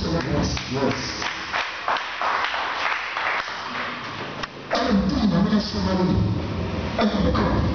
yes Yes. ɛna di na mi sọ ma mi ɛna mi kọ.